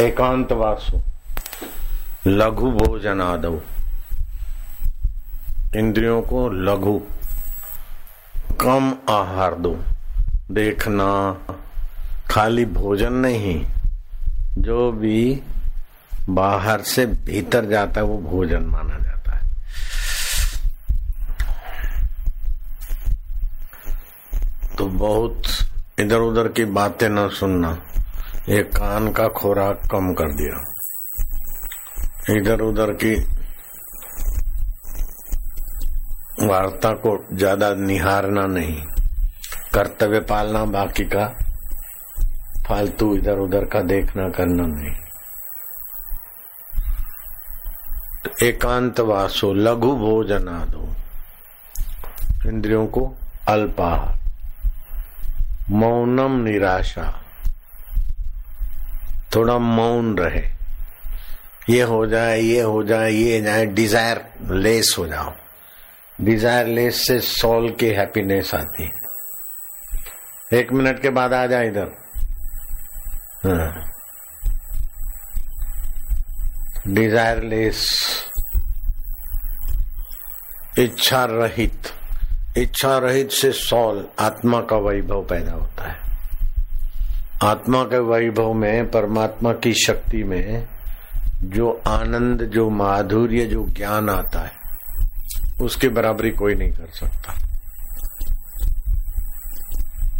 एकांतवासो। लघु भोजन आदव इंद्रियों को लघु, कम आहार दो। देखना, खाली भोजन नहीं। जो भी बाहर से भीतर जाता है, वो भोजन माना जाता है। तो बहुत इधर उधर की बातें न सुनना। ये कान का खुराक कम कर दिया। इधर उधर की वार्ता को ज़्यादा निहारना नहीं। कर्तव्य पालना बाकी का, फालतू इधर उधर का देखना करना नहीं। तो एकांत वासो लघु भोजन आदो इंद्रियों को अल्पाहार, मौनम निराशा। थोड़ा मौन रहे। ये हो जाए, ये हो जाए, ये जाए डिज़ायर लेस हो जाओ। डिज़ायर लेस से सोल की हैप्पीनेस आती है। एक मिनट के बाद आ जाए इधर। हाँ। डिजायरलेस इच्छा रहित। इच्छा रहित से सौल आत्मा का वैभव पैदा होता है। आत्मा के वैभव में, परमात्मा की शक्ति में जो आनंद, जो माधुर्य, जो ज्ञान आता है, उसके बराबरी कोई नहीं कर सकता।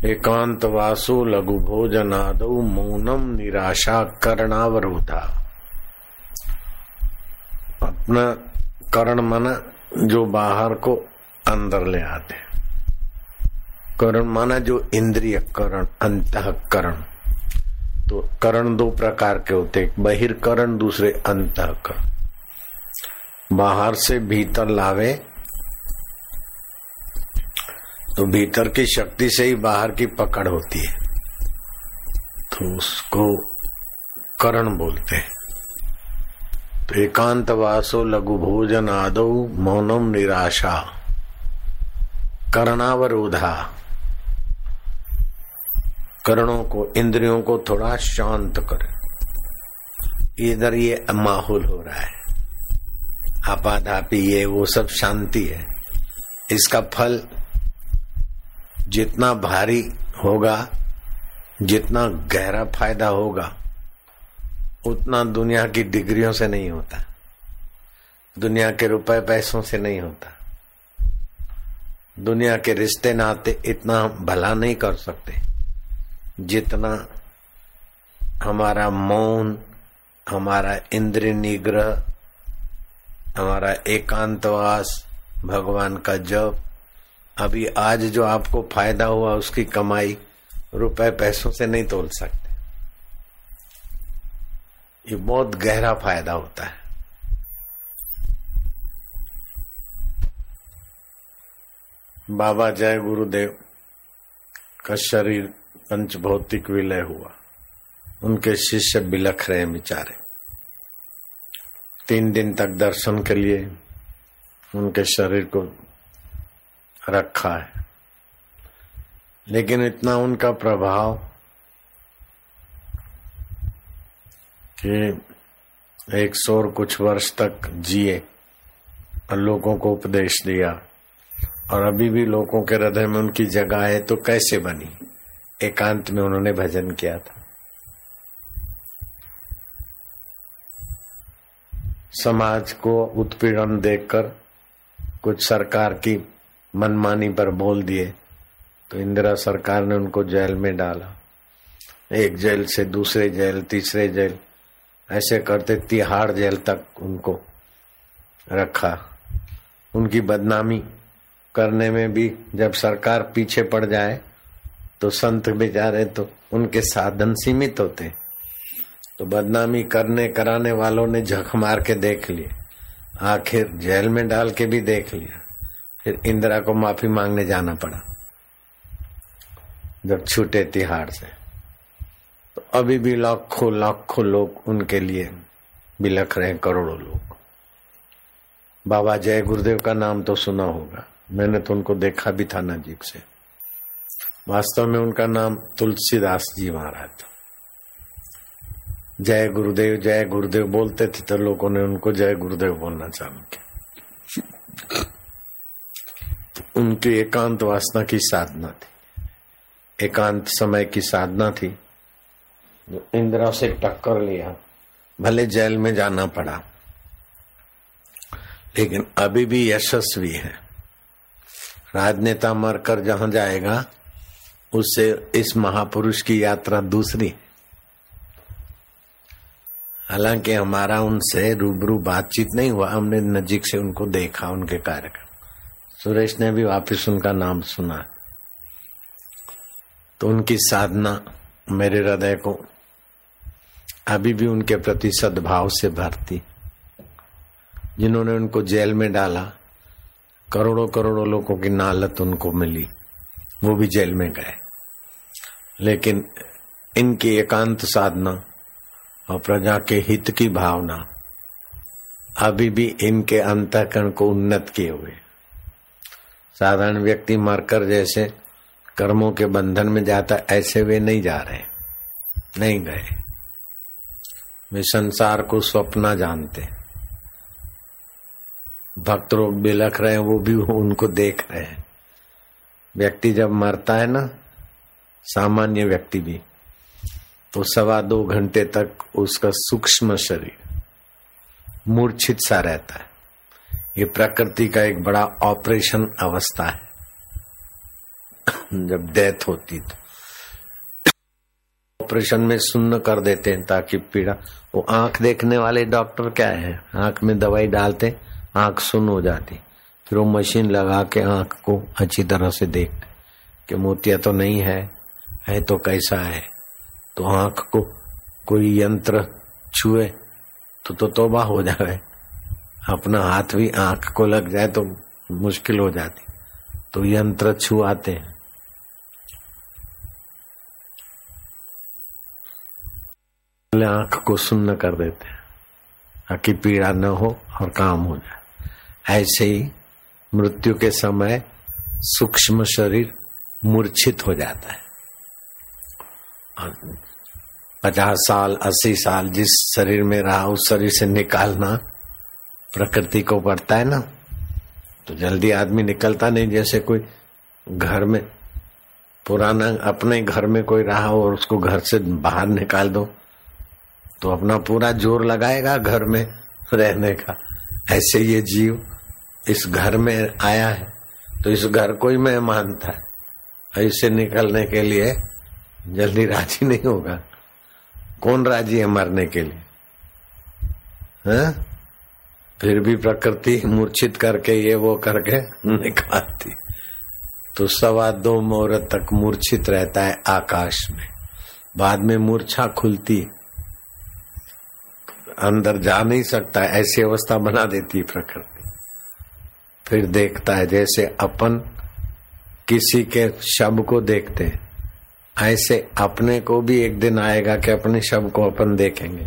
एकांत वासो लघु भोजन आदो मौनम निराशा करणावरोधा। अपना करण मन जो बाहर को अंदर ले आते करण माना जो इंद्रिय करण, अंतकरण। तो करण दो प्रकार के होते एक बहिर्करण, दूसरे अंतकरण। बाहर से भीतर लावे तो भीतर की शक्ति से ही बाहर की पकड़ होती है। तो उसको करण बोलते हैं। तो एकांत वासो लघु भोजन आदो मौनम निराशा। करणावरोधा। करणों को, इंद्रियों को थोड़ा शांत कर। इधर ये माहौल हो रहा है। आपाधापी ये, वो सब शांति है। इसका फल जितना भारी होगा, जितना गहरा फ़ायदा होगा, उतना दुनिया की डिग्रियों से नहीं होता। दुनिया के रुपए पैसों से नहीं होता। दुनिया के रिश्ते नाते इतना भला नहीं कर सकते। जितना हमारा मौन, हमारा इंद्र निग्रह, हमारा एकांतवास भगवान का जप, अभी आज जो आपको फ़ायदा हुआ उसकी कमाई, रुपए पैसों से नहीं तोल सकते। ये बहुत गहरा फ़ायदा होता है। बाबा जय गुरुदेव का शरीर पंच भौतिक विलय हुआ। उनके शिष्य बिलख रहे बेचारे। तीन दिन तक दर्शन के लिए उनके शरीर को रखा है। लेकिन इतना उनका प्रभाव कि एक सौ कुछ वर्ष तक जिए और लोगों को उपदेश दिया। और अभी भी लोगों के हृदय में उनकी जगह है तो कैसे बनी? एकांत में उन्होंने भजन किया था। समाज को उत्पीड़न देखकर कुछ सरकार की मनमानी पर बोल दिए तो इंदिरा सरकार ने उनको जेल में डाला। एक जेल से दूसरे जेल, तीसरे जेल, ऐसे करते तिहाड़ जेल तक उनको रखा। उनकी बदनामी करने में भी जब सरकार पीछे पड़ जाए तो संत बेचारे तो उनके साधन सीमित होते तो बदनामी करने, कराने वालों ने झक मार के देख लिए, आखिर जेल में डाल के भी देख लिया। फिर इंदिरा को माफ़ी मांगने जाना पड़ा, जब छूटे तिहाड़ से। तो अभी भी लाखों लाखों लोग उनके लिए बिलख रहे करोड़ों लोग। बाबा जय गुरुदेव का नाम तो सुना होगा, मैंने तो उनको देखा भी था नजीक से। वास्तव में उनका नाम तुलसीदास जी महाराज था। जय गुरुदेव जय गुरुदेव बोलते थे तो लोगों ने उनको जय गुरुदेव बोलना चालू किया। उनकी एकांत वासना की साधना थी। एकांत समय की साधना थी। इंदिरा से टक्कर लिया। भले जेल में जाना पड़ा। लेकिन अभी भी यशस्वी है। राजनेता मरकर जहाँ जाएगा उससे इस महापुरुष की यात्रा दूसरी। हालाँकि हमारा उनसे रूबरू बातचीत नहीं हुआ, हमने नजीक से उनको देखा, उनके कार्यक्रम। सुरेश ने भी वापिस उनका नाम सुना। तो उनकी साधना मेरे हृदय को अभी भी उनके प्रति सद्भाव से भरती। जिन्होंने उनको जेल में डाला करोड़ों करोड़ों लोगों की नालत उनको मिली। वो भी जेल में गए। लेकिन इनकी एकांत साधना और प्रजा के हित की भावना अभी भी इनके अंतकरण को उन्नत किए हुए। साधारण व्यक्ति मरकर जैसे कर्मों के बंधन में जाता, ऐसे वे नहीं जा रहे, नहीं गए। वे संसार को स्वप्न जानते। भक्त लोग बिलख रहे हैं, वो भी उनको देख रहे हैं। व्यक्ति जब मरता है ना, सामान्य व्यक्ति भी तो सवा दो घंटे तक उसका सूक्ष्म शरीर मूर्छित सा रहता है। ये प्रकृति का एक बड़ा ऑपरेशन अवस्था है। जब डेथ होती तो ऑपरेशन में सुन्न कर देते हैं ताकि पीड़ा। वो आँख देखने वाले डॉक्टर क्या है? आँख में दवाई डालते, आँख सुन हो जाती। फिर वो मशीन लगा के आँख को अच्छी तरह से देखते कि मोतिया तो नहीं है है तो कैसा है? तो आँख को कोई यंत्र छुए तो तो तोबा हो जाए। अपना हाथ भी आँख को लग जाए तो मुश्किल हो जाती। तो यंत्र छुआते हैं। आँख को सुन्न कर देते हैं, ताकि पीड़ा न हो और काम हो जाए। ऐसे ही मृत्यु के समय सूक्ष्म शरीर मूर्छित हो जाता है। पचास साल, अस्सी साल जिस शरीर में रहा, उस शरीर से निकालना प्रकृति को पड़ता है ना। तो जल्दी आदमी निकलता नहीं, जैसे कोई घर में, पुराना अपने घर में कोई रहा और उसको घर से बाहर निकाल दो तो अपना पूरा ज़ोर लगाएगा घर में रहने का। ऐसे ये जीव इस घर में आया है तो इस घर को ही मैं मानता है। ऐसे निकलने के लिए जल्दी राज़ी नहीं होगा। कौन राज़ी है मरने के लिए? है? फिर भी प्रकृति मूर्छित करके ये वो करके निकालती। तो सवा दो मुहूर्त तक मूर्छित रहता है आकाश में। बाद में मूर्छा खुलती। अंदर जा नहीं सकता, ऐसी अवस्था बना देती प्रकृति। फिर देखता है, जैसे अपन किसी के शब को देखते हैं। ऐसे अपने को भी एक दिन आएगा कि अपने शब को अपन देखेंगे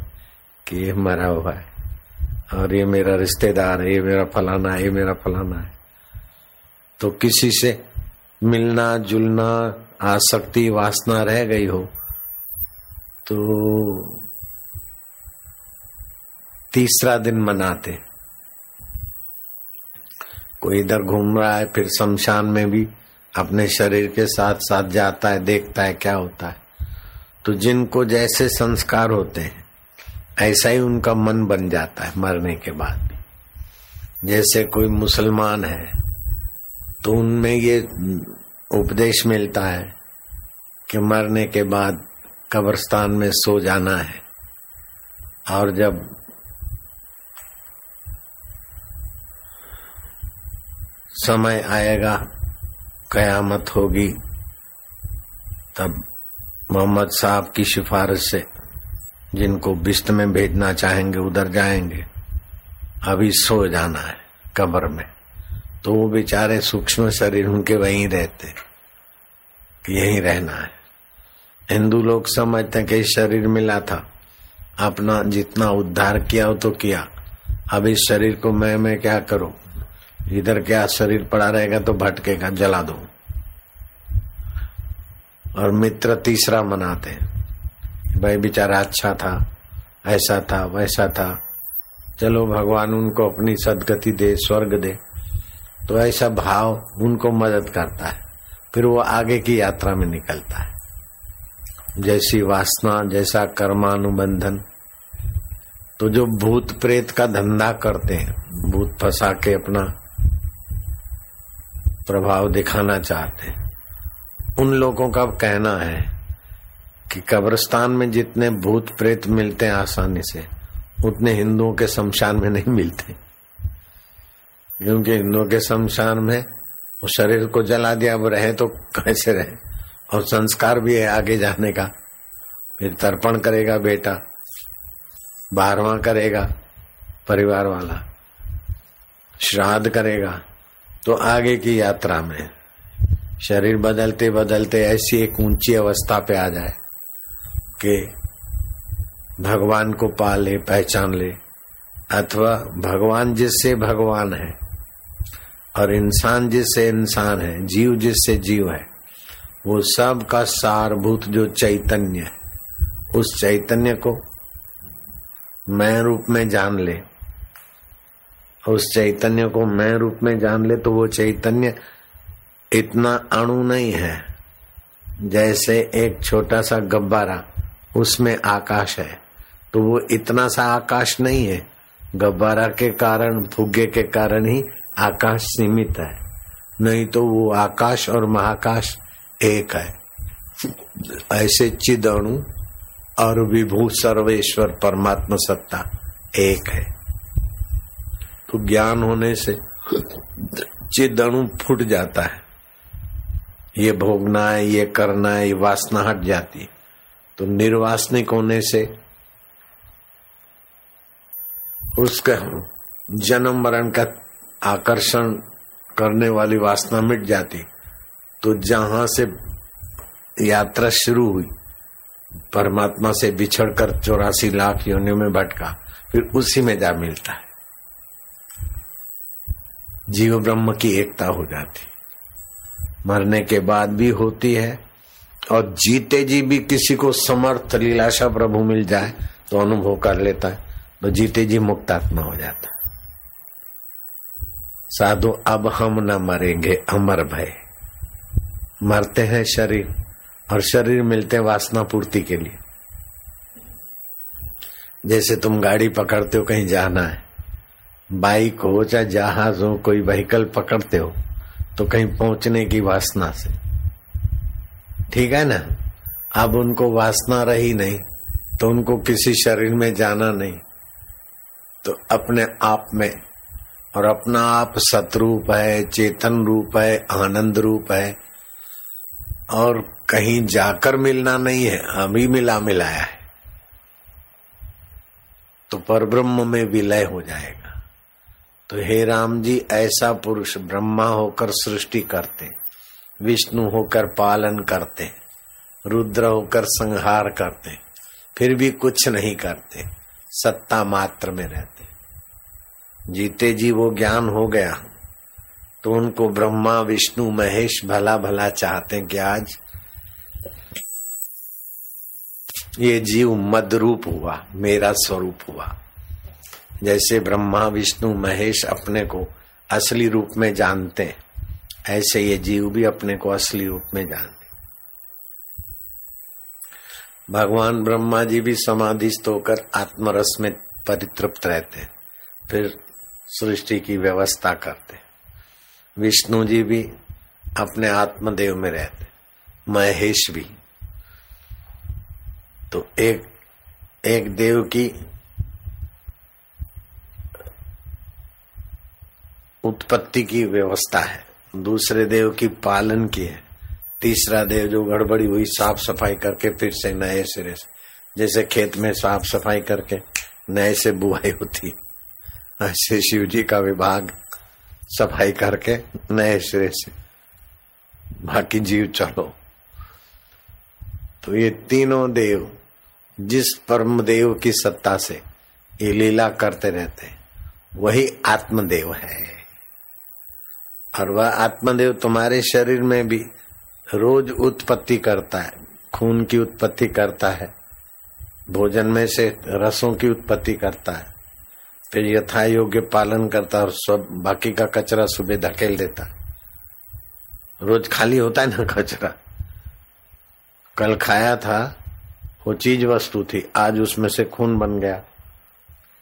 कि ये मरा हुआ है। और ये मेरा रिश्तेदार है, ये मेरा फलाना है, ये मेरा फलाना है। तो किसी से मिलना, जुलना, आसक्ति, वासना रह गई हो तो तीसरा दिन मनाते कोई इधर घूम रहा है, फिर शमशान में भी अपने शरीर के साथ साथ जाता है, देखता है क्या होता है। तो जिनको जैसे संस्कार होते हैं, ऐसा ही उनका मन बन जाता है मरने के बाद। भी जैसे कोई मुसलमान है तो उनमें ये उपदेश मिलता है कि मरने के बाद कब्रस्तान में सो जाना है। और जब समय आएगा, कयामत होगी। तब मोहम्मद साहब की सिफारिश से जिनको बिस्त में भेजना चाहेंगे, उधर जाएँगे। अभी सो जाना है कब्र में। तो वो बेचारे सूक्ष्म शरीर उनके वहीं रहते, कि यहीं रहना है। हिंदू लोग समझते हैं कि शरीर मिला था। अपना जितना उद्धार किया हो तो किया। अब इस शरीर को मैं मैं क्या करूँ? इधर क्या शरीर पड़ा रहेगा तो भटकेगा जला दो। और मित्र तीसरा मनाते हैं भाई बेचारा अच्छा था, ऐसा था, वैसा था। चलो भगवान उनको अपनी सदगति दे, स्वर्ग दे। तो ऐसा भाव उनको मदद करता है। फिर वो आगे की यात्रा में निकलता है। जैसी वासना, जैसा कर्मानुबंधन। तो जो भूत प्रेत का धंधा करते हैं, भूत फंसा के अपना प्रभाव दिखाना चाहते उन लोगों का कहना है कि कब्रिस्तान में जितने भूत प्रेत मिलते हैं आसानी से, उतने हिंदुओं के शमशान में नहीं मिलते। क्योंकि हिंदुओं के शमशान में वो शरीर को जला दिया, अब रहे तो कैसे रहे? और संस्कार भी है आगे जाने का। फिर तर्पण करेगा बेटा बारवा करेगा परिवार वाला, श्राद्ध करेगा तो आगे की यात्रा में शरीर बदलते बदलते ऐसी एक ऊँची अवस्था पे आ जाए कि भगवान को पा ले, पहचान ले, अथवा भगवान जिससे भगवान है और इंसान जिससे इंसान है, जीव जिससे जीव है, वो सब का सारभूत जो चैतन्य है, उस चैतन्य को मैं रूप में जान ले। उस चैतन्य को मैं रूप में जान ले तो वो चैतन्य इतना अणु नहीं है, जैसे एक छोटा सा गब्बारा, उसमें आकाश है। तो वो इतना सा आकाश नहीं है। गब्बारा के कारण, फुग्गे के कारण ही आकाश सीमित है। नहीं तो वो आकाश और महाकाश एक है। ऐसे चिद अणु और विभू सर्वेश्वर परमात्मा सत्ता एक है। तो ज्ञान होने से चिदणु फूट जाता है, ये भोगना है ये करना है ये वासना हट जाती है। तो निर्वासनिक होने से उसका जन्म मरण का आकर्षण करने वाली वासना मिट जाती। तो जहाँ से यात्रा शुरू हुई, परमात्मा से बिछड़कर चौरासी लाख योनियों में भटका, फिर उसी में जा मिलता है। जीव ब्रह्म की एकता हो जाती। मरने के बाद भी होती है और जीते जी भी किसी को समर्थ लीलाशा प्रभु मिल जाए तो अनुभव कर लेता है तो जीते जी मुक्तात्मा हो जाता है। साधु, अब हम न मरेंगे, अमर भय। मरते हैं शरीर और शरीर मिलते वासना पूर्ति के लिए। जैसे तुम गाड़ी पकड़ते हो, कहीं जाना है बाइक हो चाहे जहाज़ हो, कोई व्हीकल पकड़ते हो तो कहीं पहुँचने की वासना से। ठीक है ना? अब उनको वासना रही नहीं तो उनको किसी शरीर में जाना नहीं। तो अपने आप में, और अपना आप सतरूप है, चेतन रूप है, आनंद रूप है, और कहीं जाकर मिलना नहीं है अभी मिला मिलाया है तो परब्रह्म में विलय हो जाएगा। तो हे राम जी, ऐसा पुरुष ब्रह्मा होकर सृष्टि करते, विष्णु होकर पालन करते, रुद्र होकर संहार करते, फिर भी कुछ नहीं करते, सत्ता मात्र में रहते। जीते जी वो ज्ञान हो गया तो उनको ब्रह्मा, विष्णु, महेश भला भला चाहते कि आज ये जीव मद रूप हुआ, मेरा स्वरूप हुआ। जैसे ब्रह्मा, विष्णु, महेश अपने को असली रूप में जानते हैं, ऐसे ये जीव भी अपने को असली रूप में जानते भगवान ब्रह्मा जी भी समाधिस्थ होकर आत्मरस में परितृप्त रहते हैं, फिर सृष्टि की व्यवस्था करते विष्णु जी भी अपने आत्मदेव में रहते महेश भी। तो एक एक देव की उत्पत्ति की व्यवस्था है। दूसरे देव की पालन की है। तीसरा देव जो गड़बड़ी हुई, साफ़ सफ़ाई करके फिर से नए सिरे से। जैसे खेत में साफ़ सफ़ाई करके नए से बुआई होती। ऐसे शिव जी का विभाग सफ़ाई करके नए सिरे से। बाकी जीव चलो। तो ये तीनों देव, जिस परम देव की सत्ता से ये लीला करते रहते वही आत्मदेव है। और वह आत्मदेव तुम्हारे शरीर में भी रोज उत्पत्ति करता है, खून की उत्पत्ति करता है, भोजन में से रसों की उत्पत्ति करता है, फिर यथा योग्य पालन करता और सब, बाकी का कचरा सुबह धकेल देता रोज खाली होता है ना कचरा। कल खाया था, वो चीज़ वस्तु थी, आज उसमें से खून बन गया।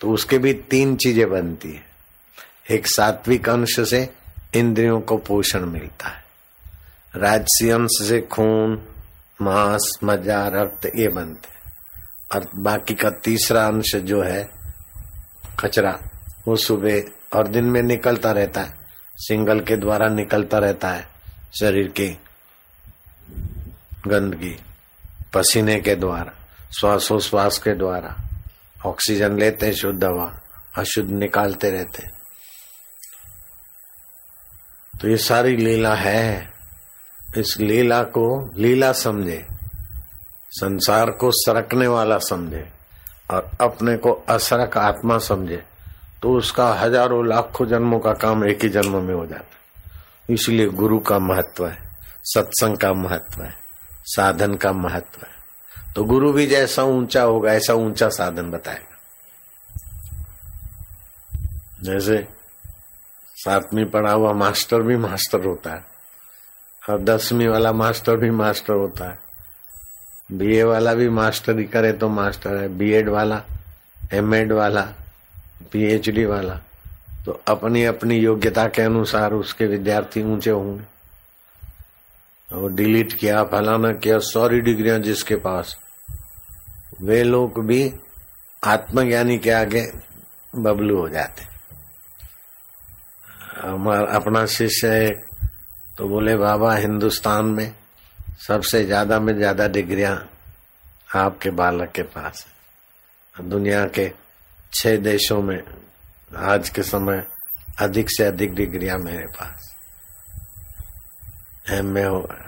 तो उसके भी तीन चीज़ें बनती है। एक सात्विक अंश से इंद्रियों को पोषण मिलता है। राजसी अंश से खून, मांस मज़ा रक्त, ये बनते और बाकी का तीसरा अंश जो है, कचरा, वो सुबह और दिन में निकलता रहता है। सिंगल के द्वारा निकलता रहता है शरीर की गंदगी, पसीने के द्वारा, श्वासोश्वास के द्वारा। ऑक्सीजन लेते हैं शुद्ध हवा, अशुद्ध निकालते रहते तो ये सारी लीला है। इस लीला को लीला समझे। संसार को सरकने वाला समझे और अपने को असरक आत्मा समझे। तो उसका हज़ारों लाखों जन्मों का काम एक ही जन्म में हो जाता है। इसलिए गुरु का महत्व है, सत्संग का महत्व है, साधन का महत्व है। तो गुरु भी जैसा ऊँचा होगा, ऐसा ऊँचा साधन बताएगा। जैसे सातवीं पढ़ा हुआ मास्टर भी मास्टर होता है। और दसवीं वाला मास्टर भी मास्टर होता है। बीए वाला भी मास्टर करे तो मास्टर है। बीएड वाला एमएड वाला पीएचडी वाला तो अपनी अपनी योग्यता के अनुसार उसके विद्यार्थी ऊँचे होंगे। वो डिलीट किया, फलाना किया सॉरी डिग्रियाँ जिसके पास। वे लोग भी आत्मज्ञानी के आगे बबलू हो जाते। हमारा अपना शिष्य है तो बोले, बाबा, हिंदुस्तान में सबसे ज़्यादा में ज़्यादा डिग्रियाँ आपके बालक के पास है। दुनिया के छह देशों में आज के समय अधिक से अधिक डिग्रियाँ मेरे पास एम ए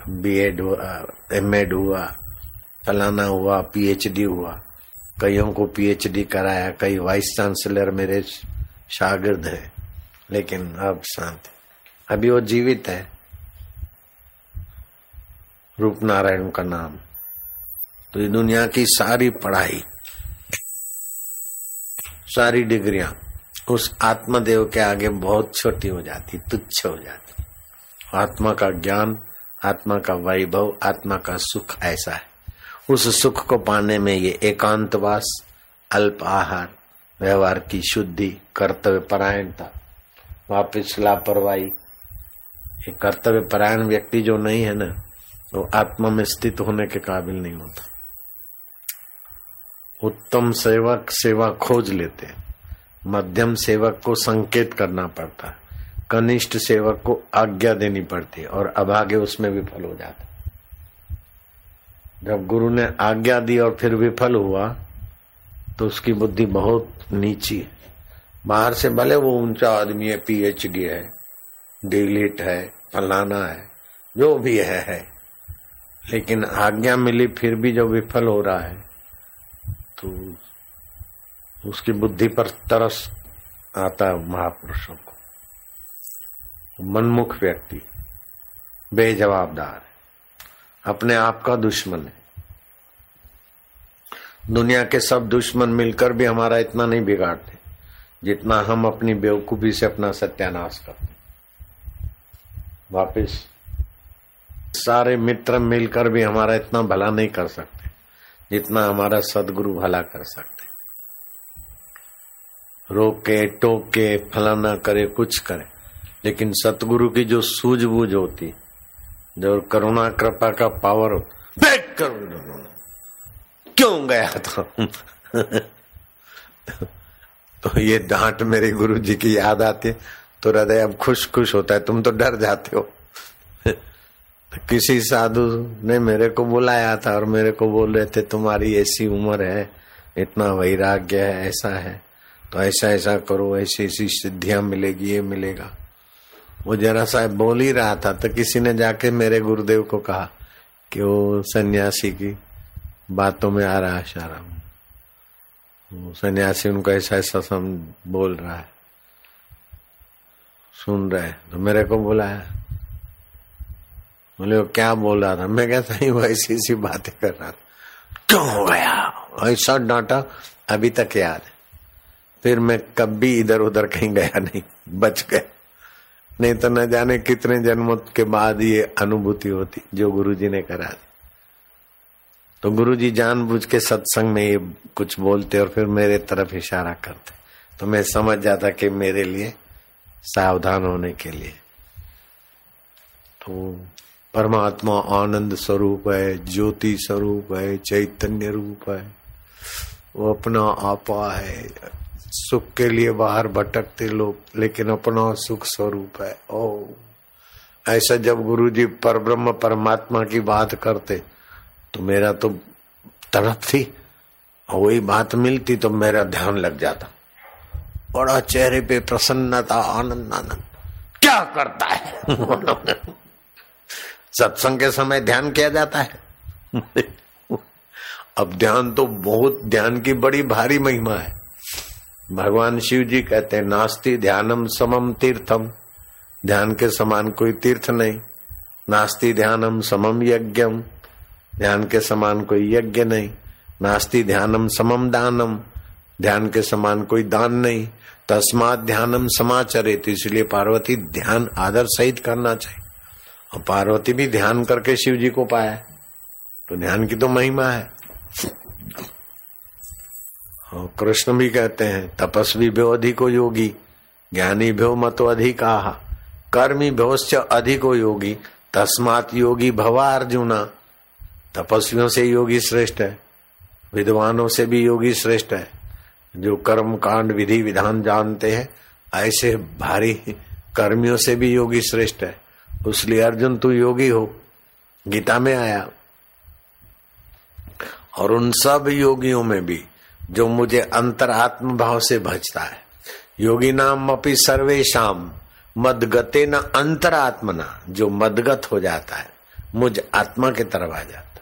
बी एड हुआ एम एड हुआ, फलाना हुआ पीएचडी हुआ। कईयों को पीएचडी कराया, कई वाइस चांसलर मेरे शागिर्द है। लेकिन अब शांत अभी वो जीवित है। रूप नारायण का नाम। तो ये दुनिया की सारी पढ़ाई, सारी डिग्रियाँ उस आत्मदेव के आगे बहुत छोटी हो जाती, तुच्छ हो जाती। आत्मा का ज्ञान, आत्मा का वैभव, आत्मा का सुख ऐसा है। उस सुख को पाने में ये एकांतवास अल्प आहार व्यवहार की शुद्धि, कर्तव्य, परायणता वापिस लापरवाही। कर्तव्य परायण व्यक्ति जो नहीं है ना तो आत्मा में स्थित होने के काबिल नहीं होता। उत्तम सेवक सेवा खोज लेते मध्यम सेवक को संकेत करना पड़ता है। कनिष्ठ सेवक को आज्ञा देनी पड़ती और अभागे उसमें विफल हो जाता जब गुरु ने आज्ञा दी और फिर विफल हुआ तो उसकी बुद्धि बहुत नीची है। बाहर से भले वो ऊँचा आदमी है पीएचडी है डिलीट है फलाना है जो भी है, है। लेकिन आज्ञा मिली फिर भी जो विफल हो रहा है तो उसकी बुद्धि पर तरस आता है महापुरुषों को। मनमुख व्यक्ति बेजवाबदार अपने आप का दुश्मन है। दुनिया के सब दुश्मन मिलकर भी हमारा इतना नहीं बिगाड़ते। जितना हम अपनी बेवकूफ़ी से अपना सत्यानाश करते वापिस, सारे मित्र मिलकर भी हमारा इतना भला नहीं कर सकते, जितना हमारा सदगुरु भला कर सकते। रोके, टोके, फलाना करे, कुछ करे। लेकिन सतगुरु की जो सूझबूझ होती, जो करुणा, कृपा का पावर बैक कर क्यों गया था? तो ये डांट मेरे गुरु जी की याद आती है। तो हृदय अब खुश खुश होता है। तुम तो डर जाते हो। किसी साधु ने मेरे को बुलाया था और मेरे को बोल रहे थे, तुम्हारी ऐसी उम्र है, इतना वैराग्य है, ऐसा है। तो ऐसा ऐसा करो, ऐसी ऐसी सिद्धियाँ मिलेगी, ये मिलेगा। वो जरा साहब बोल ही रहा था तो किसी ने जाके मेरे गुरुदेव को कहा कि वो सन्यासी की बातों में आ रहा शाराम सन्यासी, उनको ऐसा ऐसा सम बोल रहा है। सुन रहे तो मेरे को बुलाया बोले, वो क्या बोल रहा था? मैं कहता ही वो ऐसी ऐसी बातें कर रहा था। क्यों हो गया? ऐसा डांटा, अभी तक याद है। फिर मैं कभी इधर उधर कहीं गया नहीं, बच गए नहीं तो न जाने कितने जन्मों के बाद ये अनुभूति होती, जो गुरुजी ने करा दी। तो गुरु गुरुजी जानबूझ के सत्संग में ये कुछ बोलते और फिर मेरे तरफ़ इशारा करते। तो मैं समझ जाता कि मेरे लिए सावधान होने के लिए। तो परमात्मा आनंद स्वरूप है, ज्योति स्वरूप है, चैतन्य रूप है। वो अपना आपा है। सुख के लिए बाहर भटकते लोग, लेकिन अपना सुख स्वरूप है। ओ, ऐसा जब गुरु जी पर ब्रह्म परमात्मा की बात करते तो मेरा तो तड़प थी वही बात मिलती तो मेरा ध्यान लग जाता। बड़ा चेहरे पे प्रसन्नता, आनंद आनंद। क्या करता है? सत्संग के समय ध्यान किया जाता है। अब ध्यान तो बहुत, ध्यान की बड़ी भारी महिमा है। भगवान शिव जी कहते हैं, नास्ति ध्यानम समम तीर्थम। ध्यान के समान कोई तीर्थ नहीं। नास्ति ध्यानम समम यज्ञम। ध्यान के समान कोई यज्ञ नहीं। नास्ति ध्यानम समम दानम। ध्यान के समान कोई दान नहीं। तस्मात ध्यानम समाचरे तो इसलिए पार्वती ध्यान आदर सहित करना चाहिए। और पार्वती भी ध्यान करके शिव जी को पाया तो ध्यान की तो महिमा है। और कृष्ण भी कहते हैं, तपस्वी भ्यो अधिको योगी, ज्ञानी भ्यो मतो अधिका, कर्मी भ्योश्च अधिको योगी, तस्मात योगी भवा अर्जुना। तपस्वियों से योगी श्रेष्ठ है, विद्वानों से भी योगी श्रेष्ठ है। जो कर्म कांड विधि विधान जानते हैं, ऐसे भारी कर्मियों से भी योगी श्रेष्ठ है। उसलिए अर्जुन, तू योगी हो। गीता में आया। और उन सब योगियों में भी जो मुझे अंतरात्म भाव से भजता है। योगी नाम अपनी सर्वेशम मदगते न अंतर अंतरात्मना, जो मदगत हो जाता है, मुझ आत्मा के तरफ़ आ जाता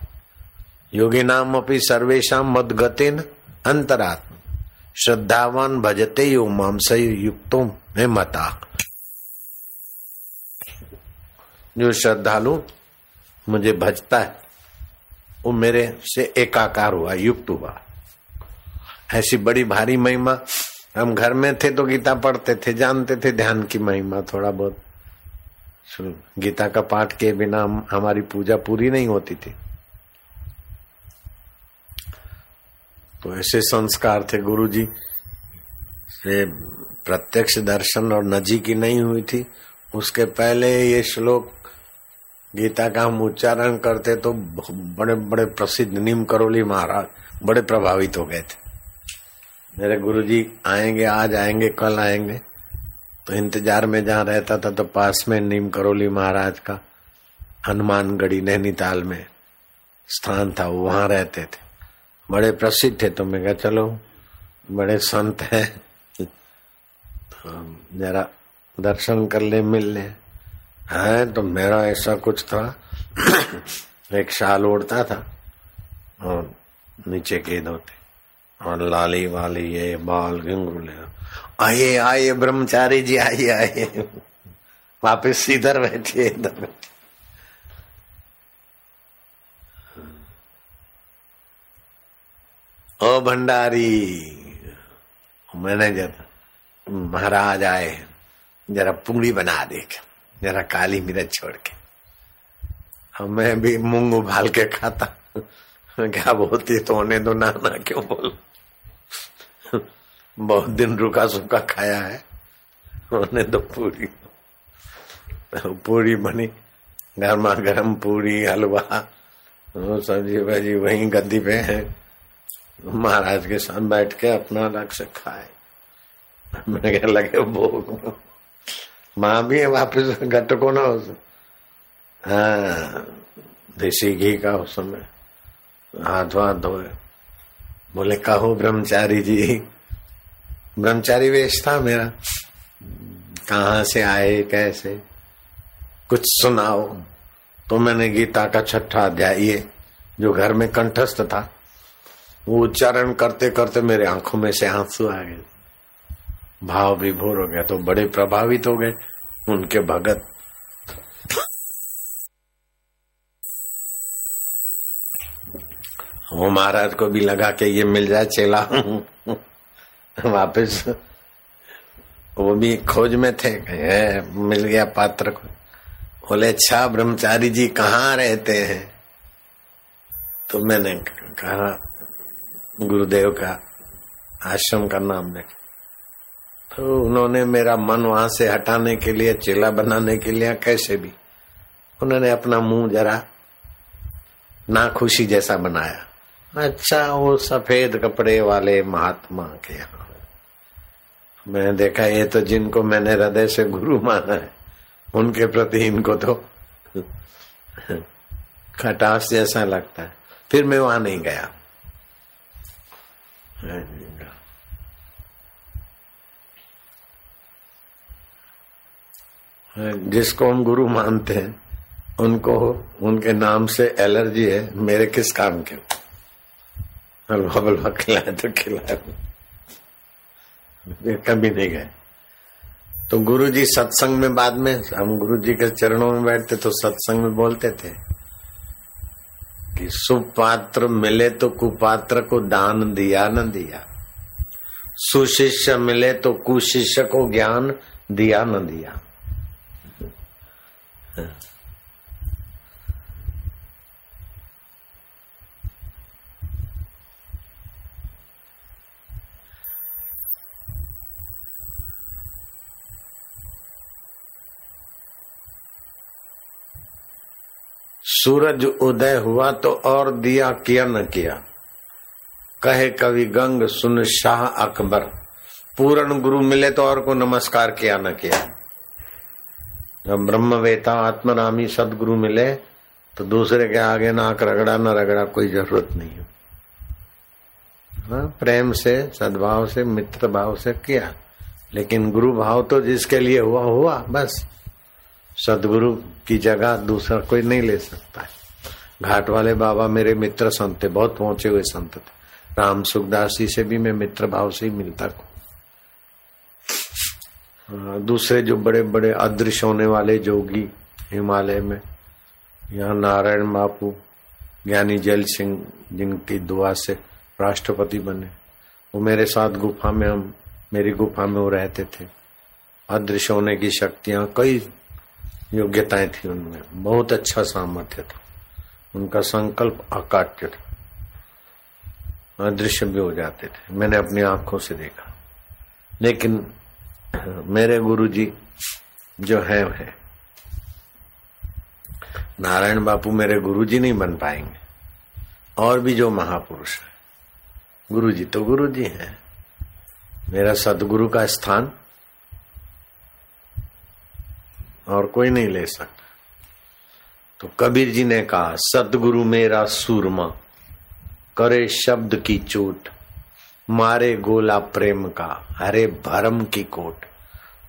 योगी नाम अपनी सर्वेशा मदगते न अंतरात्म श्रद्धावान भजते यो माम युक्तों में मता। जो श्रद्धालु मुझे भजता है, वो मेरे से एकाकार हुआ, युक्त हुआ। ऐसी बड़ी भारी महिमा। हम घर में थे तो गीता पढ़ते थे, जानते थे ध्यान की महिमा थोड़ा बहुत। गीता का पाठ के बिना हमारी पूजा पूरी नहीं होती थी। तो ऐसे संस्कार थे गुरु जी से प्रत्यक्ष दर्शन और नजी की नहीं हुई थी। उसके पहले ये श्लोक गीता का हम उच्चारण करते तो बड़े बड़े प्रसिद्ध नीम करोली महाराज बड़े प्रभावित हो गए थे। मेरे गुरु जी आएँगे, आज आएँगे, कल आएँगे। तो इंतज़ार में जहाँ रहता था तो पास में नीम करोली महाराज का हनुमानगढ़ी नैनीताल में स्थान था, वो वहाँ रहते थे। बड़े प्रसिद्ध थे तो मैं कहा, चलो, बड़े संत है। तो जरा दर्शन कर ले, मिल ले। है तो मेरा ऐसा कुछ था। एक शाल ओढ़ता था, और नीचे गेद होते। और लाली वाली ये बाल घिंगुले आइए आइए, ब्रह्मचारी जी, आइए आइए। वापिस इधर बैठिए इधर बैठिए। ओ भंडारी मैनेजर महाराज आए, जरा पूरी बना देख जरा काली मिर्च छोड़ के। मैं भी मूंग उबाल के खाता। क्या बोलती तो होने दो ना ना क्यों बोल? बहुत दिन रुका सुखा खाया है होने दो पूरी। पूरी बनी, गर्मा गर्म पूरी, हलवा सब्ज़ी भाजी वही गद्दी पे है। महाराज के साथ बैठ के अपना रख से खाए। मैं क्या लगे भोग। माँ भी वापिस, घट को ना उस। हाँ देसी घी का उस समय। हाथ वाथ धोए। बोले, कहो ब्रह्मचारी जी, ब्रह्मचारी वेश था मेरा। कहा से आए, कैसे? कुछ सुनाओ। तो मैंने गीता का छठा अध्याय, ये जो घर में कंठस्थ था वो उच्चारण करते करते मेरे आँखों में से आँसू आ गए। भाव विभोर हो गया तो बड़े प्रभावित हो गए। उनके भगत वो महाराज को भी लगा कि ये मिल जाए चेला वापस वो भी खोज में थे है, मिल गया पात्र को। बोले अच्छा ब्रह्मचारी जी कहाँ रहते हैं? तो मैंने कहा गुरुदेव का आश्रम का नाम देख तो उन्होंने मेरा मन वहाँ से हटाने के लिए, चेला बनाने के लिए, कैसे भी, उन्होंने अपना मुँह जरा ना खुशी जैसा बनाया। अच्छा वो सफ़ेद कपड़े वाले महात्मा के यहाँ। मैंने देखा, ये तो जिनको मैंने हृदय से गुरु माना है, उनके प्रति इनको तो खटास जैसा लगता है। फिर मैं वहाँ नहीं गया। जिसको हम गुरु मानते हैं, उनको, उनके नाम से एलर्जी है, मेरे किस काम के? हलवा बलवा खिलाए तो खिलाए कभी नहीं गए। तो गुरु जी सत्संग में बाद में, हम गुरु जी के चरणों में बैठते तो सत्संग में बोलते थे। कि सुपात्र मिले तो कुपात्र को दान दिया न दिया। सुशिष्य मिले तो कुशिष्य को ज्ञान दिया न दिया। सूरज उदय हुआ तो और दिया किया न किया। कहे कवि गंग सुन शाह अकबर। पूर्ण गुरु मिले तो और को नमस्कार किया न किया। जब ब्रह्मवेता आत्मरामी सदगुरु मिले तो दूसरे के आगे नाक रगड़ा न रगड़ा कोई ज़रूरत नहीं है। हाँ, प्रेम से सद्भाव से मित्र भाव से किया। लेकिन गुरु भाव तो जिसके लिए हुआ हुआ बस। सदगुरु की जगह दूसरा कोई नहीं ले सकता है। घाट वाले बाबा मेरे मित्र संत थे बहुत पहुँचे हुए संत थे। राम सुखदास जी से भी मैं मित्र भाव से ही मिलता हाँ, दूसरे जो बड़े बड़े अदृश्य होने वाले जोगी हिमालय में यहाँ नारायण बापू ज्ञानी जैल सिंह जिनकी दुआ से राष्ट्रपति बने वो मेरे साथ गुफा में हम मेरी गुफा में वो रहते थे। अदृश्य होने की शक्तियाँ कई योग्यताएँ थी उनमें। बहुत अच्छा सामर्थ्य था। उनका संकल्प अकाट्य था। अदृश्य भी हो जाते थे। मैंने अपनी आँखों से देखा। लेकिन, मेरे गुरु जी जो है है। नारायण बापू मेरे गुरु जी नहीं बन पाएँगे। और भी जो महापुरुष है। गुरु जी तो गुरु जी है। मेरा सदगुरु का स्थान और कोई नहीं ले सकता। तो कबीर जी ने कहा, सदगुरु मेरा सूरमा, करे शब्द की चोट, मारे गोला प्रेम का हरे भरम की कोट।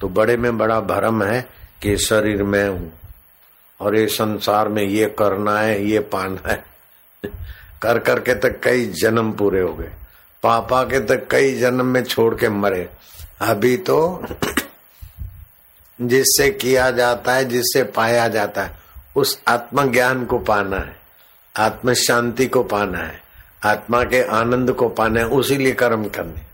तो बड़े में बड़ा भरम है कि शरीर में हूँ, और ये संसार में ये करना है, ये पाना है। कर करके तक कई जन्म पूरे हो गए। पापा के तक कई जन्म में छोड़ के मरे। अभी तो जिससे किया जाता है, जिससे पाया जाता है, उस आत्मज्ञान को पाना है आत्म शांति को पाना है, आत्मा के आनंद को पाना है, उसी लिए कर्म करने।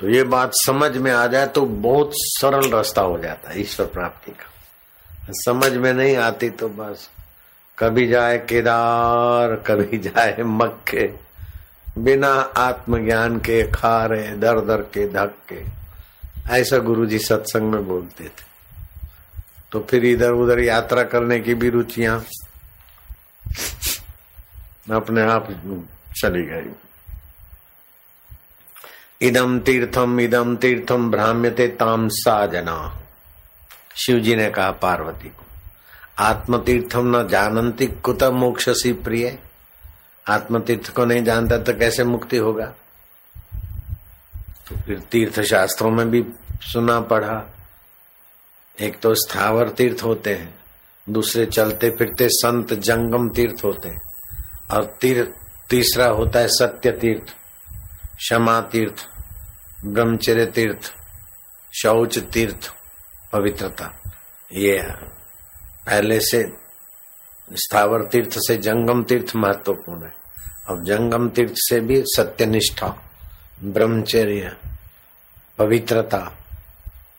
तो ये बात समझ में आ जाए तो बहुत सरल रास्ता हो जाता है ईश्वर प्राप्ति का। समझ में नहीं आती तो बस कभी जाए केदार, कभी जाए मक्के, बिना आत्मज्ञान के खा रहे दर दर के धक्के। ऐसा गुरु जी सत्संग में बोलते थे। तो फिर इधर उधर यात्रा करने की भी रुचियाँ अपने आप चली गई। इदम तीर्थम इदम तीर्थम भ्राम्यते ताम जना। शिव जी ने कहा, पार्वती को आत्म तीर्थम न जानंती कुत मोक्ष सी प्रिय? आत्म तीर्थ को नहीं जानता तो कैसे मुक्ति होगा? फिर तीर्थ शास्त्रों में भी सुना पढ़ा। एक तो स्थावर तीर्थ होते हैं, दूसरे चलते फिरते संत जंगम तीर्थ होते हैं, और तीर्थ तीसरा होता है सत्य तीर्थ, क्षमा तीर्थ, ब्रह्मचर्य तीर्थ, शौच तीर्थ, पवित्रता। ये पहले से स्थावर तीर्थ से जंगम तीर्थ महत्वपूर्ण है, और जंगम तीर्थ से भी सत्यनिष्ठा। ब्रह्मचर्य, पवित्रता,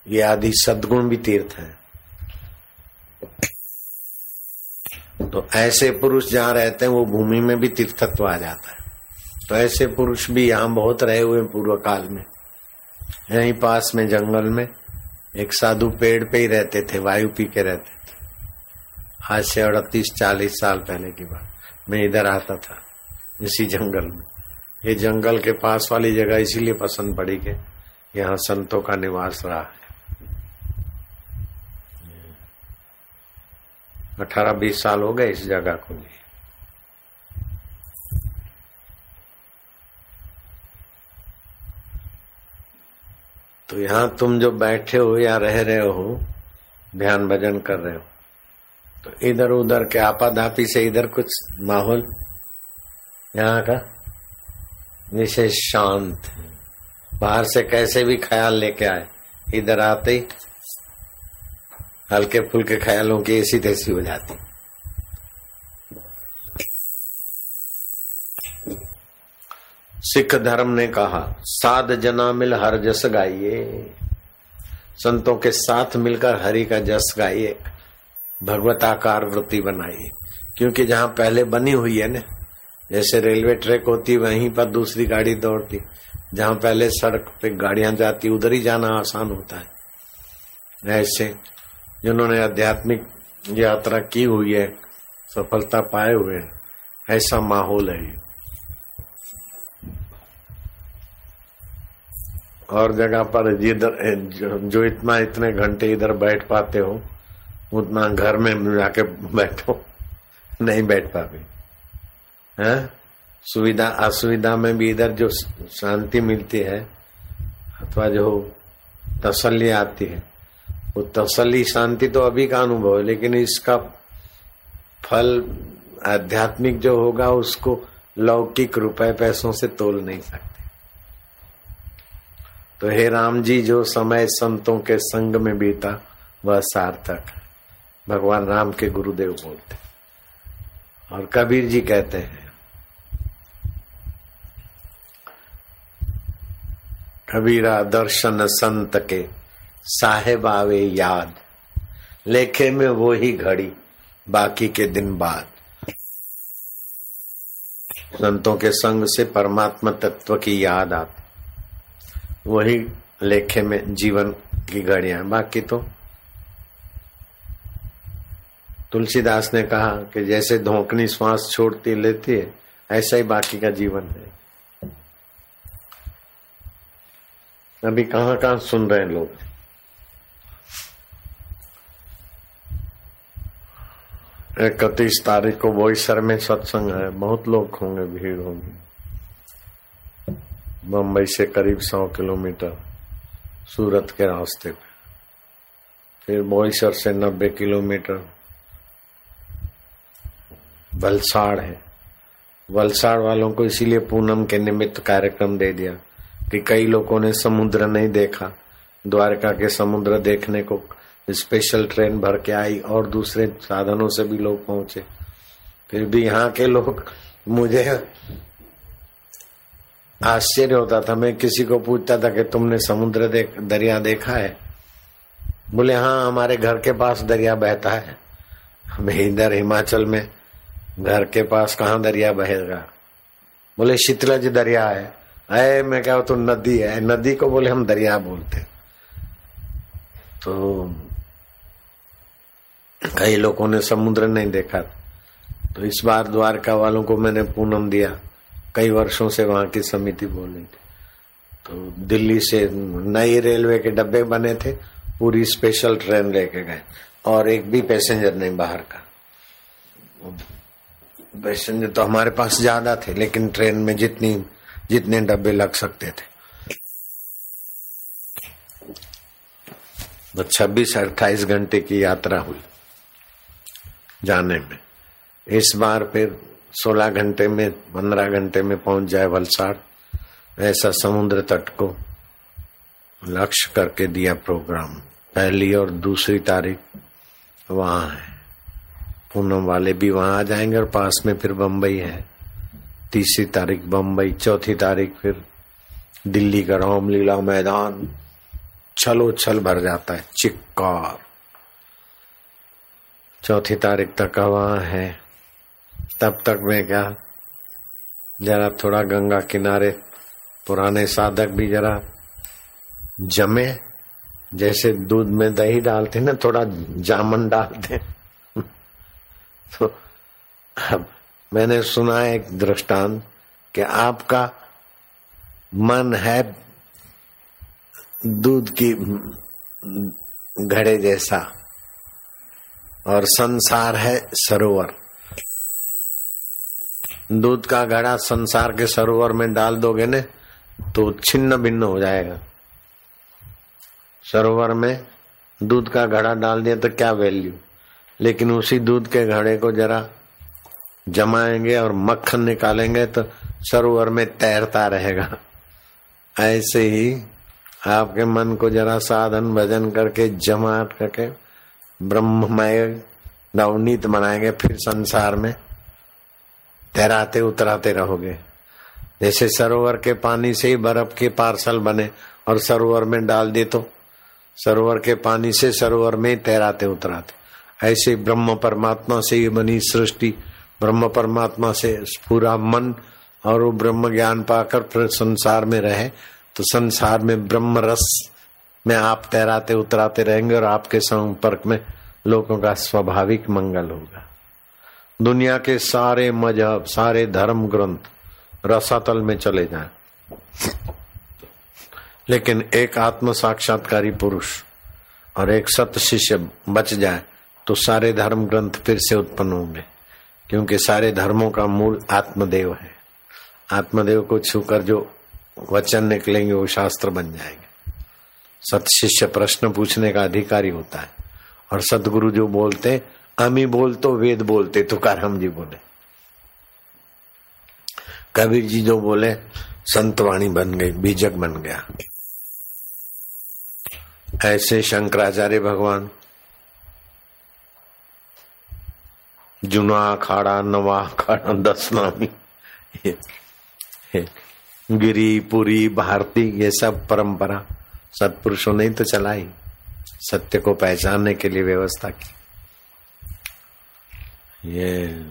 ये आदि सदगुण भी तीर्थ है। तो ऐसे पुरुष जहाँ रहते हैं, वो भूमि में भी तीर्थत्व आ जाता है। तो ऐसे पुरुष भी यहाँ बहुत रहे हुए पूर्व काल में। यहीं पास में जंगल में एक साधु पेड़ पे ही रहते थे, वायु पी के रहते थे। आज से अड़तीस चालीस साल पहले की बात। मैं इधर आता था, इसी जंगल में। ये जंगल के पास वाली जगह इसीलिए पसंद पड़ी के यहाँ संतों का निवास रहा है। अठारह बीस साल हो गए इस जगह को लिए। तो यहाँ तुम जो बैठे हो या रह रहे हो, ध्यान भजन कर रहे हो तो इधर उधर के आपाधापी से इधर कुछ माहौल यहाँ का? विशेष शांत, बाहर से कैसे भी ख्याल लेके आए, इधर आते ही हल्के फुल्के ख्यालों की ऐसी तैसी हो जाती। सिख धर्म ने कहा, साध जना मिल हर जस गाइए। संतों के साथ मिलकर हरि का जस गाइए। भगवताकार वृत्ति बनाइए। क्योंकि जहाँ पहले बनी हुई है ना जैसे रेलवे ट्रैक होती, वहीं पर दूसरी गाड़ी दौड़ती। जहाँ पहले सड़क पे गाड़ियाँ जाती, उधर ही जाना आसान होता है। ऐसे जिन्होंने आध्यात्मिक यात्रा की हुई है, सफलता पाए हुए ऐसा माहौल है और जगह पर जिधर, जो इतना, इतने घंटे इधर बैठ पाते हो, उतना घर में जाके बैठो, नहीं बैठ पाते। है? सुविधा, असुविधा में भी इधर जो शांति मिलती है, अथवा जो तसल्ली आती है, वो तसल्ली शांति तो अभी का अनुभव है, लेकिन इसका फल आध्यात्मिक जो होगा, उसको लौकिक रुपए पैसों से तोल नहीं सकते। तो हे राम जी, जो समय संतों के संग में बीता, वह सार्थक भगवान राम के गुरुदेव बोलते और कबीर जी कहते हैं कबीरा दर्शन संत के साहेब आवे याद। लेखे में वो ही घड़ी, बाकी के दिन बाद। संतों के संग से परमात्मा तत्व की याद आती। वही लेखे में जीवन की घड़ियाँ बाकी तो तुलसीदास ने कहा कि जैसे धोकनी, श्वास छोड़ती लेती है, ऐसा ही बाकी का जीवन है। अभी कहाँ कहाँ सुन रहे हैं लोग? इकतीस तारीख को बोईसर में सत्संग है। बहुत लोग होंगे, भीड़ होगी। मुंबई से करीब सौ किलोमीटर सूरत के रास्ते पे। फिर बोईसर से नब्बे किलोमीटर वलसाड़ है। वलसाड़ वालों को इसीलिए पूनम के निमित्त कार्यक्रम दे दिया। कि कई लोगों ने समुद्र नहीं देखा। द्वारका के समुद्र देखने को स्पेशल ट्रेन भर के आई और दूसरे साधनों से भी लोग पहुँचे। फिर भी यहाँ के लोग मुझे आश्चर्य होता था। मैं किसी को पूछता था कि तुमने समुद्र देख, दरिया देखा है? बोले हाँ हमारे घर के पास दरिया बहता है। हमें इधर हिमाचल में घर के पास कहा दरिया बहेगा? बोले, शीतलज दरिया है। अरे मैं क्या तो नदी है। नदी को बोले, हम दरिया बोलते तो कई लोगों ने समुद्र नहीं देखा। तो इस बार द्वारका वालों को मैंने पूनम दिया। कई वर्षों से वहाँ की समिति बोल थी। तो दिल्ली से नई रेलवे के डब्बे बने थे, पूरी स्पेशल ट्रेन लेके गए। और एक भी पैसेंजर नहीं बाहर का। पैसेंजर तो हमारे पास ज़्यादा थे, लेकिन ट्रेन में जितनी जितने डब्बे लग सकते थे। तो छब्बीस अट्ठाईस घंटे की यात्रा हुई जाने में। इस बार फिर 16 घंटे में 15 घंटे में पहुँच जाए वलसाड़। ऐसा समुद्र तट को लक्ष्य करके दिया प्रोग्राम। पहली और दूसरी तारीख वहाँ है। पूनम वाले भी वहाँ आ जाएँगे और पास में फिर बम्बई है। तीसरी तारीख बम्बई चौथी तारीख फिर दिल्ली का रामलीला मैदान। छलो छल भर जाता है, चिक्कार। चौथी तारीख तक वहाँ है। तब तक मैं क्या, जरा थोड़ा गंगा किनारे, पुराने साधक भी जरा जमे, जैसे दूध में दही डालते ना, थोड़ा जामन डालते तो अब मैंने सुना एक दृष्टांत कि आपका मन है दूध की घड़े जैसा और संसार है सरोवर। दूध का घड़ा संसार के सरोवर में डाल दोगे ने तो छिन्न भिन्न हो जाएगा। सरोवर में दूध का घड़ा डाल दिया तो क्या वैल्यू लेकिन उसी दूध के घड़े को जरा जमाएँगे और मक्खन निकालेंगे तो सरोवर में तैरता रहेगा। ऐसे ही आपके मन को जरा साधन भजन करके जमा करके ब्रह्ममय नवनीत बनाएँगे, फिर संसार में तैराते उतराते रहोगे। जैसे सरोवर के पानी से ही बर्फ़ के पार्सल बने और सरोवर में डाल दे तो सरोवर के पानी से सरोवर में तैराते उतराते। ऐसे ब्रह्म परमात्मा से ही बनी सृष्टि ब्रह्म परमात्मा से पूरा मन और वो ब्रह्म ज्ञान पाकर फिर संसार में रहे तो संसार में ब्रह्म रस में आप तैराते, उतराते रहेंगे और आपके संपर्क में लोगों का स्वाभाविक मंगल होगा। दुनिया के सारे मज़हब सारे धर्म ग्रंथ रसातल में चले जाएँ। लेकिन एक आत्म साक्षात्कारी पुरुष और एक सत शिष्य बच जाए तो सारे धर्म ग्रंथ फिर से उत्पन्न होंगे। क्योंकि सारे धर्मों का मूल आत्मदेव है। आत्मदेव को छूकर जो वचन निकलेंगे, वो शास्त्र बन जाएँगे। सत शिष्य प्रश्न पूछने का अधिकारी होता है। और सदगुरु जो बोलते, अमी बोल तो वेद बोलते तो हम जी बोले। कबीर जी जो बोले, संतवाणी बन गई, बीजक बन गया। ऐसे शंकराचार्य भगवान जुना अखाड़ा नवा अखाड़ा दसनामी गिरी, पुरी, भारती, ये सब परंपरा सत्पुरुषों ने तो चलाई, सत्य को पहचानने के लिए व्यवस्था की। ये,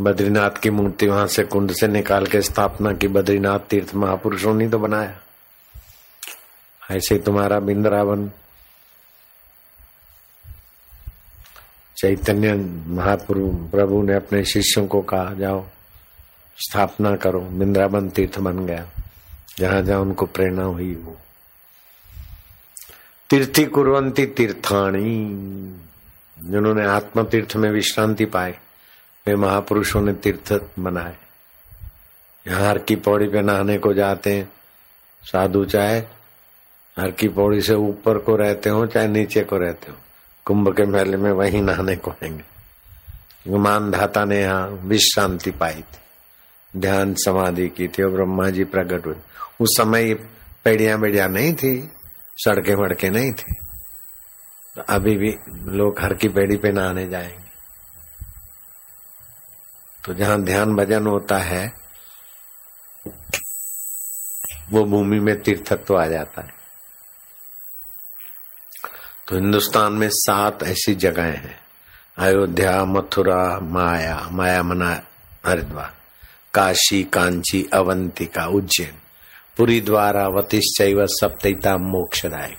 बद्रीनाथ की मूर्ति वहाँ से कुंड से निकाल के स्थापना की, बद्रीनाथ तीर्थ महापुरुषों ने तो बनाया। ऐसे तुम्हारा बिंद्रावन चैतन्य महाप्रभु प्रभु ने अपने शिष्यों को कहा, जाओ, स्थापना करो बिंद्रावन तीर्थ बन गया। जहाँ जहाँ उनको प्रेरणा हुई, वो। तीर्थी कुरंती तीर्थाणी। जिन्होंने आत्म तीर्थ में विश्रांति पाए वे महापुरुषों ने तीर्थ बनाए। यहाँ हर की पौड़ी पे नहाने को जाते हैं। साधु चाहे हर की पौड़ी से ऊपर को रहते हो, चाहे नीचे को रहते हो। कुंभ के मेले में वही नहाने को आएँगे। मान धाता ने यहाँ विश्रांति पाई थी। ध्यान समाधि की थी और ब्रह्मा जी प्रकट हुए उस समय पेड़िया बेड़िया नहीं थी, सड़के वड़के नहीं थी। तो अभी भी लोग हर की पेड़ी पे नहाने जाएँगे। तो जहाँ ध्यान भजन होता है, वो भूमि में तीर्थत्व आ जाता है। तो हिंदुस्तान में सात ऐसी जगहें हैं। अयोध्या, मथुरा, माया माया मना हरिद्वार, काशी, कांची, अवंतिका, उज्जैन, पुरी द्वारा वतिश्चैव सप्तता मोक्षदायक।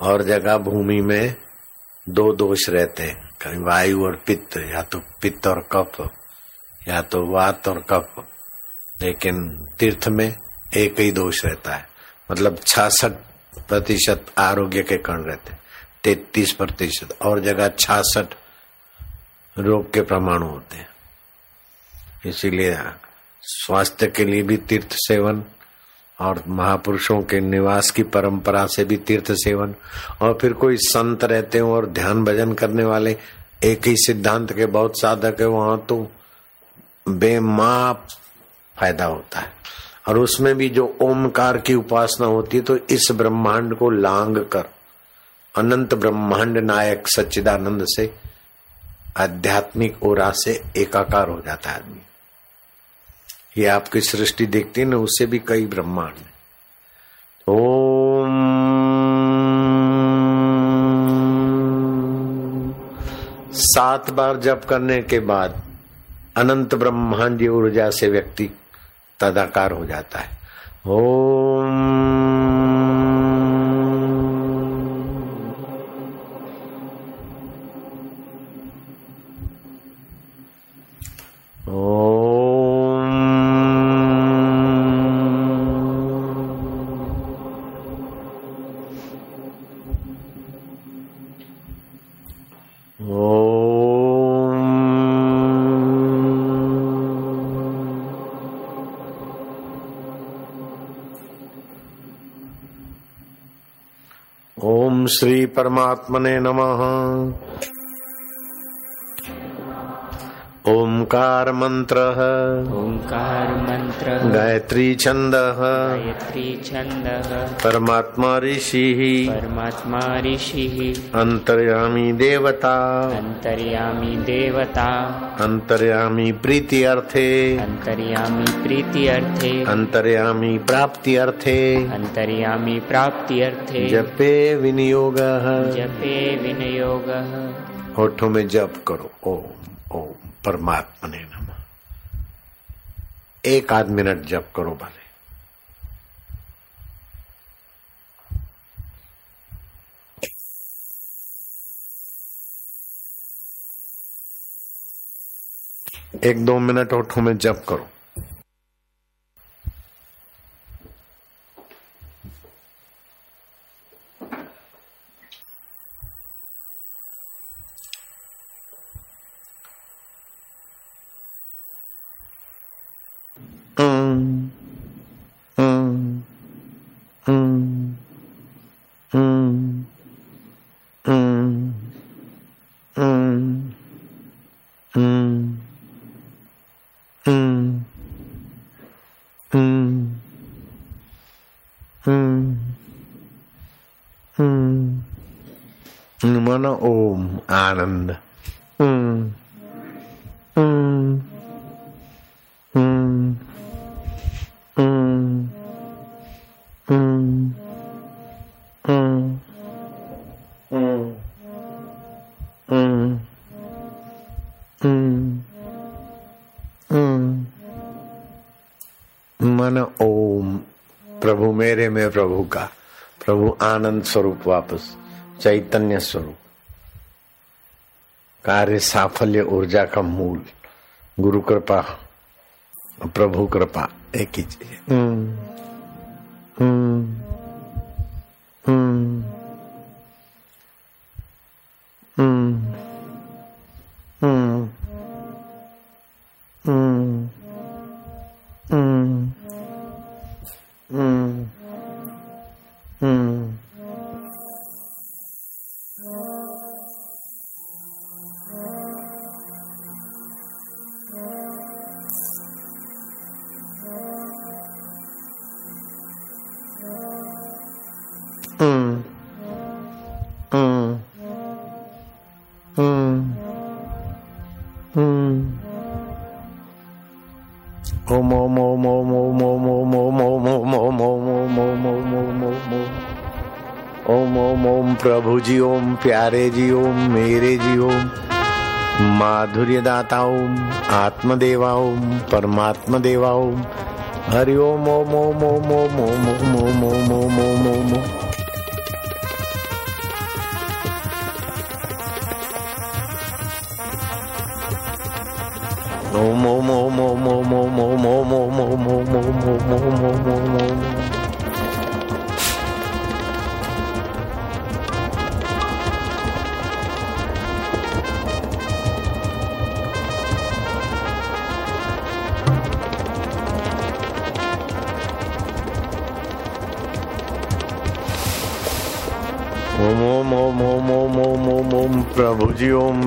और जगह भूमि में दो दोष रहते हैं। कहीं वायु और पित्त, या तो पित्त और कफ, या तो वात और कफ। लेकिन तीर्थ में एक ही दोष रहता है। मतलब छियासठ प्रतिशत आरोग्य के कण रहते तैतीस प्रतिशत और जगह छियासठ रोग के परमाणु होते हैं। इसीलिए स्वास्थ्य के लिए भी तीर्थ सेवन और महापुरुषों के निवास की परंपरा से भी तीर्थ सेवन और फिर कोई संत रहते हो और ध्यान भजन करने वाले, एक ही सिद्धांत के बहुत साधक है, वहाँ तो बेमाप फ़ायदा होता है। और उसमें भी जो ओमकार की उपासना होती है तो इस ब्रह्मांड को लांग कर, अनंत ब्रह्मांड नायक सच्चिदानंद से आध्यात्मिक ओरा से एकाकार हो जाता है आदमी। ये आपकी सृष्टि देखती है ना उससे भी कई ब्रह्मांड ओम सात बार जप करने के बाद अनंत ब्रह्मांड ऊर्जा से व्यक्ति तदाकार हो जाता है। ओम श्री परमात्मने नमः। ओंकार मंत्र ओंकार मंत्र गायत्री छंद गायत्री छंद परमात्मा ऋषि। परमात्मा ऋषि। अंतर्यामी देवता। अंतर्यामी देवता। अंतर्यामी प्रीति अर्थे अंतर्यामी प्रीति अर्थे अंतर्यामी प्राप्ति अर्थे अंतर्यामी प्राप्ति अर्थे जपे विनियोग। जपे विनियोग। होठों में जप करो। ओम। परमात्मा ने नम। एक आध मिनट जब करो भले। एक दो मिनट होठों में जब करो। मन ओम आनंद प्रभु मेरे में प्रभु का, प्रभु आनंद स्वरूप वापस, चैतन्य स्वरूप। कार्य साफल्य ऊर्जा का मूल, गुरु कृपा प्रभु कृपा एक ही चीज़। Mm. Mm. Om om om om om om om om om om om om om om om om om Om Om Om प्रभु जी ओम प्यारे जी ओम मेरे जी ओम माधुर्य दाता ओम आत्मदेवा ओम परमात्मा देवा ओम हरि ओम ओम ओम ओम ओम ओम ओम ओम ओम ओम ओम ओम ओम